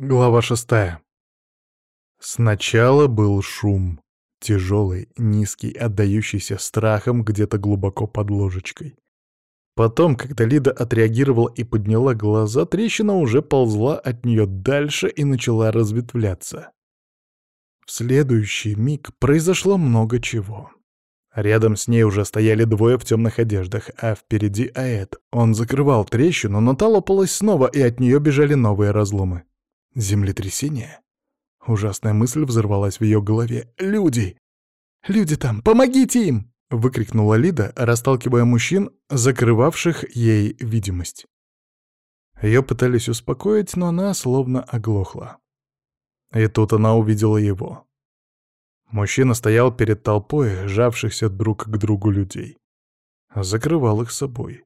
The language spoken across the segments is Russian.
Глава шестая. Сначала был шум. Тяжелый, низкий, отдающийся страхом где-то глубоко под ложечкой. Потом, когда Лида отреагировала и подняла глаза, трещина уже ползла от нее дальше и начала разветвляться. В следующий миг произошло много чего. Рядом с ней уже стояли двое в темных одеждах, а впереди Аэт. Он закрывал трещину, но та лопалась снова, и от нее бежали новые разломы. Землетрясение? Ужасная мысль взорвалась в ее голове. «Люди! Люди там! Помогите им!» — выкрикнула Лида, расталкивая мужчин, закрывавших ей видимость. Ее пытались успокоить, но она словно оглохла. И тут она увидела его. Мужчина стоял перед толпой, сжавшихся друг к другу людей. Закрывал их собой.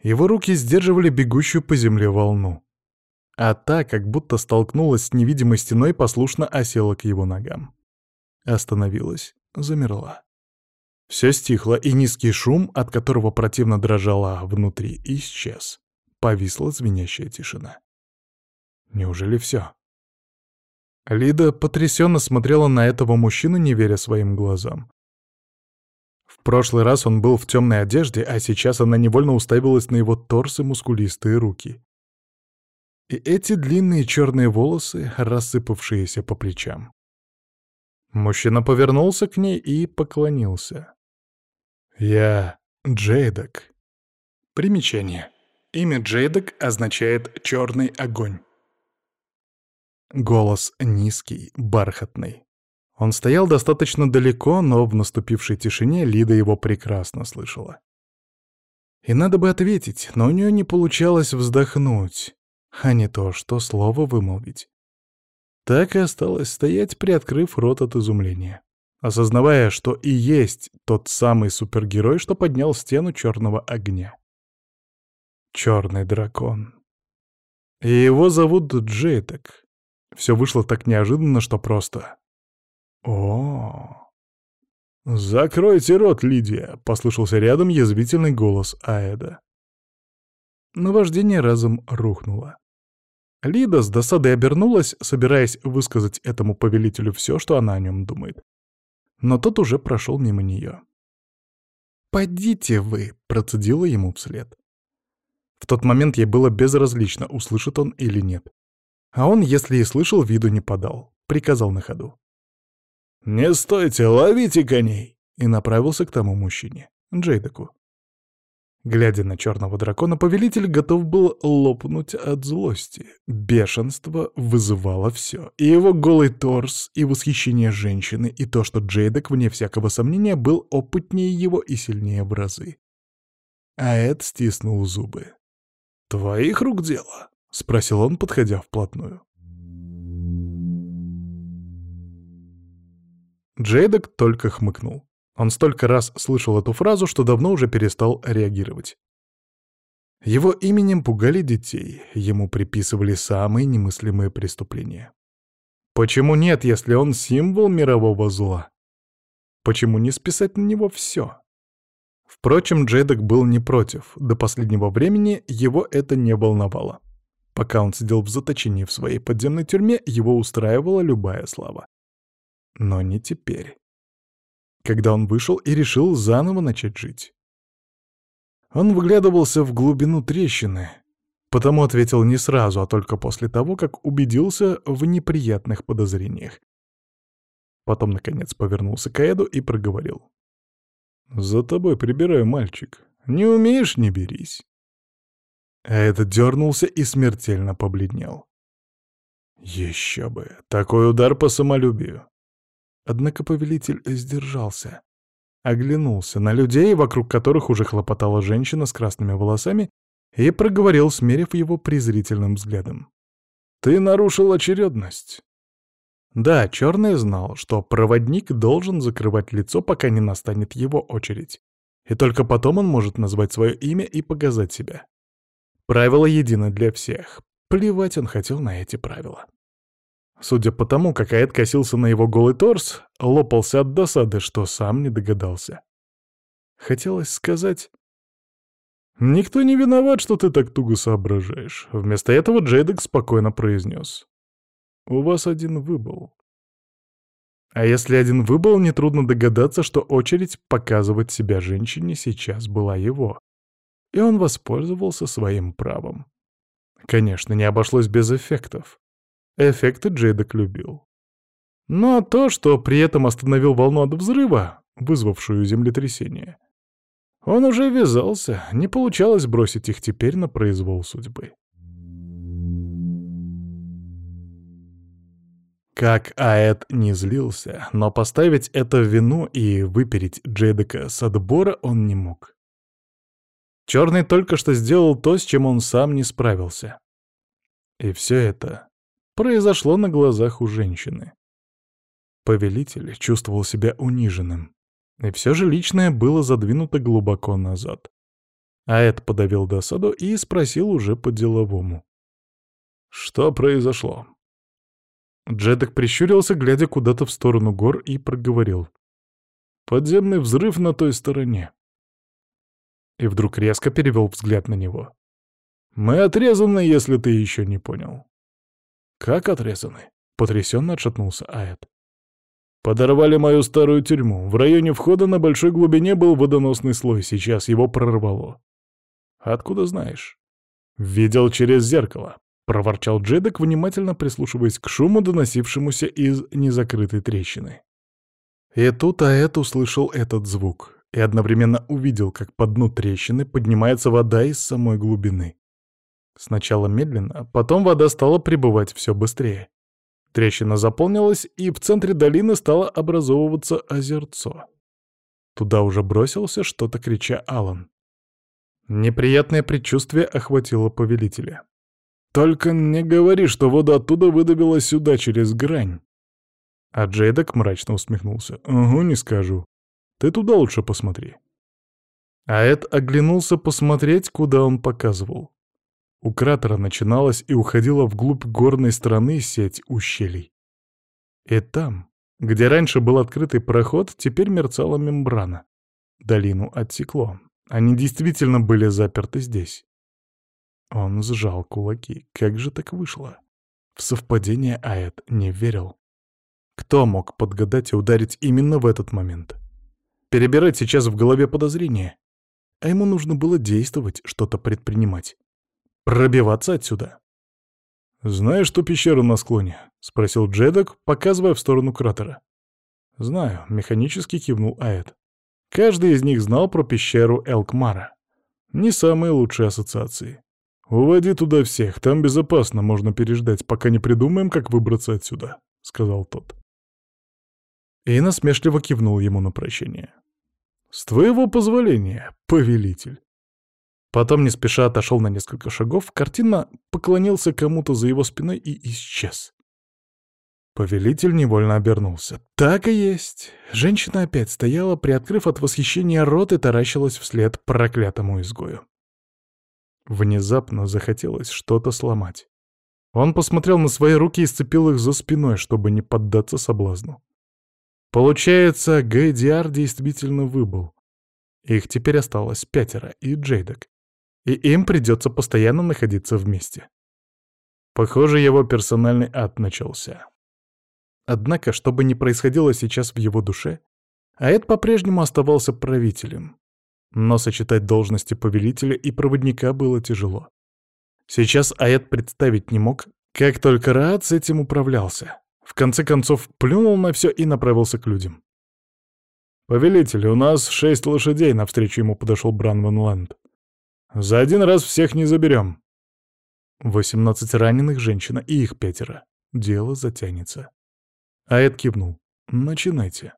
Его руки сдерживали бегущую по земле волну а та, как будто столкнулась с невидимой стеной, послушно осела к его ногам. Остановилась, замерла. Все стихло, и низкий шум, от которого противно дрожала внутри, исчез. Повисла звенящая тишина. Неужели все? Лида потрясенно смотрела на этого мужчину, не веря своим глазам. В прошлый раз он был в темной одежде, а сейчас она невольно уставилась на его торс и мускулистые руки и эти длинные черные волосы, рассыпавшиеся по плечам. Мужчина повернулся к ней и поклонился. «Я Джейдок». Примечание. Имя Джейдок означает «черный огонь». Голос низкий, бархатный. Он стоял достаточно далеко, но в наступившей тишине Лида его прекрасно слышала. И надо бы ответить, но у нее не получалось вздохнуть а не то, что слово вымолвить. Так и осталось стоять, приоткрыв рот от изумления, осознавая, что и есть тот самый супергерой, что поднял стену черного огня. Черный дракон. И его зовут Джейтек. Все вышло так неожиданно, что просто... О, «Закройте рот, Лидия!» — послышался рядом язвительный голос Аэда. Наваждение разом рухнуло. Лида с досадой обернулась, собираясь высказать этому повелителю все, что она о нем думает. Но тот уже прошел мимо нее. «Подите вы!» — процедила ему вслед. В тот момент ей было безразлично, услышит он или нет. А он, если и слышал, виду не подал. Приказал на ходу. «Не стойте, ловите коней!» И направился к тому мужчине, Джейдеку. Глядя на черного дракона, повелитель готов был лопнуть от злости. Бешенство вызывало все. И его голый торс, и восхищение женщины, и то, что Джейдек, вне всякого сомнения, был опытнее его и сильнее в разы. А стиснул зубы. «Твоих рук дело?» — спросил он, подходя вплотную. Джейдек только хмыкнул. Он столько раз слышал эту фразу, что давно уже перестал реагировать. Его именем пугали детей, ему приписывали самые немыслимые преступления. Почему нет, если он символ мирового зла? Почему не списать на него все? Впрочем, Джейдок был не против, до последнего времени его это не волновало. Пока он сидел в заточении в своей подземной тюрьме, его устраивала любая слава. Но не теперь когда он вышел и решил заново начать жить. Он выглядывался в глубину трещины, потому ответил не сразу, а только после того, как убедился в неприятных подозрениях. Потом, наконец, повернулся к Эду и проговорил. «За тобой прибираю, мальчик. Не умеешь — не берись». Эд дернулся и смертельно побледнел. Еще бы, такой удар по самолюбию. Однако повелитель сдержался. Оглянулся на людей, вокруг которых уже хлопотала женщина с красными волосами, и проговорил, смерив его презрительным взглядом. «Ты нарушил очередность». Да, Черный знал, что проводник должен закрывать лицо, пока не настанет его очередь. И только потом он может назвать свое имя и показать себя. Правило едино для всех. Плевать он хотел на эти правила. Судя по тому, как Аэт косился на его голый торс, лопался от досады, что сам не догадался. Хотелось сказать... «Никто не виноват, что ты так туго соображаешь». Вместо этого Джейдек спокойно произнес. «У вас один выбыл». А если один выбыл, нетрудно догадаться, что очередь показывать себя женщине сейчас была его. И он воспользовался своим правом. Конечно, не обошлось без эффектов. Эффекты Джейдек любил. Но то, что при этом остановил волну от взрыва, вызвавшую землетрясение, он уже ввязался, не получалось бросить их теперь на произвол судьбы. Как Аэт не злился, но поставить это в вину и выпереть Джейдека с отбора он не мог. Черный только что сделал то, с чем он сам не справился. И все это произошло на глазах у женщины. Повелитель чувствовал себя униженным. И все же личное было задвинуто глубоко назад. Аэт подавил досаду и спросил уже по-деловому. «Что произошло?» Джедок прищурился, глядя куда-то в сторону гор, и проговорил. «Подземный взрыв на той стороне». И вдруг резко перевел взгляд на него. «Мы отрезаны, если ты еще не понял». «Как отрезаны?» — потрясенно отшатнулся Аэт. «Подорвали мою старую тюрьму. В районе входа на большой глубине был водоносный слой, сейчас его прорвало». «Откуда знаешь?» «Видел через зеркало», — проворчал Джедок, внимательно прислушиваясь к шуму, доносившемуся из незакрытой трещины. И тут Аэт услышал этот звук и одновременно увидел, как по дну трещины поднимается вода из самой глубины. Сначала медленно, потом вода стала прибывать все быстрее. Трещина заполнилась, и в центре долины стало образовываться озерцо. Туда уже бросился что-то, крича Алан. Неприятное предчувствие охватило повелителя. «Только не говори, что вода оттуда выдавила сюда через грань». А Джейдок мрачно усмехнулся. «Угу, не скажу. Ты туда лучше посмотри». А Эд оглянулся посмотреть, куда он показывал. У кратера начиналась и уходила вглубь горной стороны сеть ущелий. И там, где раньше был открытый проход, теперь мерцала мембрана. Долину отсекло. Они действительно были заперты здесь. Он сжал кулаки. Как же так вышло? В совпадение Аэт не верил. Кто мог подгадать и ударить именно в этот момент? Перебирать сейчас в голове подозрения. А ему нужно было действовать, что-то предпринимать. Пробиваться отсюда. «Знаешь ту пещеру на склоне?» — спросил Джедок, показывая в сторону кратера. «Знаю», — механически кивнул Аэт. Каждый из них знал про пещеру Элкмара. Не самые лучшие ассоциации. «Уводи туда всех, там безопасно, можно переждать, пока не придумаем, как выбраться отсюда», — сказал тот. И насмешливо кивнул ему на прощение. «С твоего позволения, повелитель». Потом не спеша отошел на несколько шагов, картина поклонился кому-то за его спиной и исчез. Повелитель невольно обернулся. Так и есть. Женщина опять стояла, приоткрыв от восхищения рот и таращилась вслед проклятому изгою. Внезапно захотелось что-то сломать. Он посмотрел на свои руки и сцепил их за спиной, чтобы не поддаться соблазну. Получается, Гайдиар действительно выбыл. Их теперь осталось пятеро и Джейдок. И им придется постоянно находиться вместе. Похоже, его персональный ад начался. Однако, что бы ни происходило сейчас в его душе, Аэд по-прежнему оставался правителем. Но сочетать должности повелителя и проводника было тяжело. Сейчас Аэт представить не мог, как только Раат с этим управлялся. В конце концов, плюнул на все и направился к людям. «Повелитель, у нас шесть лошадей», — навстречу ему подошел Бранван Лэнд. «За один раз всех не заберем». Восемнадцать раненых, женщина и их пятеро. Дело затянется. Аэт кивнул. «Начинайте».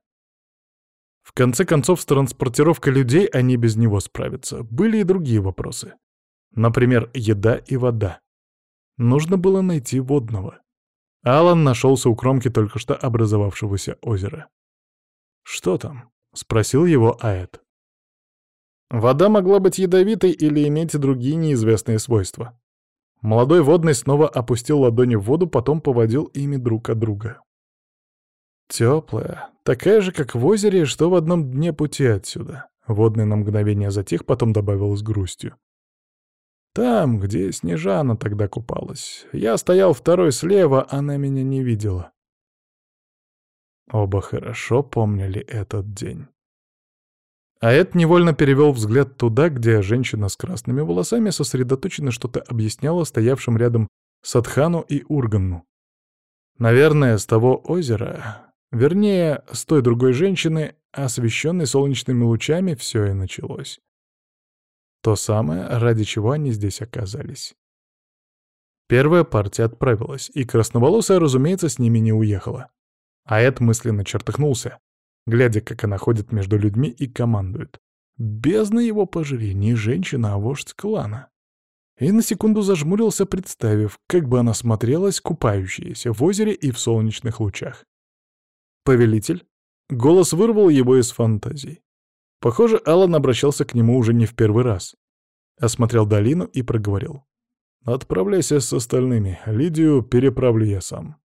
В конце концов, с транспортировкой людей они без него справятся. Были и другие вопросы. Например, еда и вода. Нужно было найти водного. Алан нашелся у кромки только что образовавшегося озера. «Что там?» — спросил его Аэт. Вода могла быть ядовитой или иметь другие неизвестные свойства. Молодой водный снова опустил ладони в воду, потом поводил ими друг от друга. Теплая, такая же, как в озере, что в одном дне пути отсюда. Водный на мгновение затих, потом добавил с грустью. Там, где Снежана тогда купалась. Я стоял второй слева, она меня не видела. Оба хорошо помнили этот день. А Эд невольно перевел взгляд туда, где женщина с красными волосами сосредоточенно что-то объясняла стоявшим рядом Садхану и Урганну. Наверное, с того озера, вернее, с той другой женщины, освещенной солнечными лучами, все и началось. То самое, ради чего они здесь оказались. Первая партия отправилась, и красноволосая, разумеется, с ними не уехала. А Эд мысленно чертыхнулся, глядя, как она ходит между людьми и командует. Бездна его пожри, не женщина, а вождь клана. И на секунду зажмурился, представив, как бы она смотрелась, купающаяся в озере и в солнечных лучах. «Повелитель?» Голос вырвал его из фантазий. Похоже, Аллан обращался к нему уже не в первый раз. Осмотрел долину и проговорил. «Отправляйся с остальными. Лидию переправлю я сам».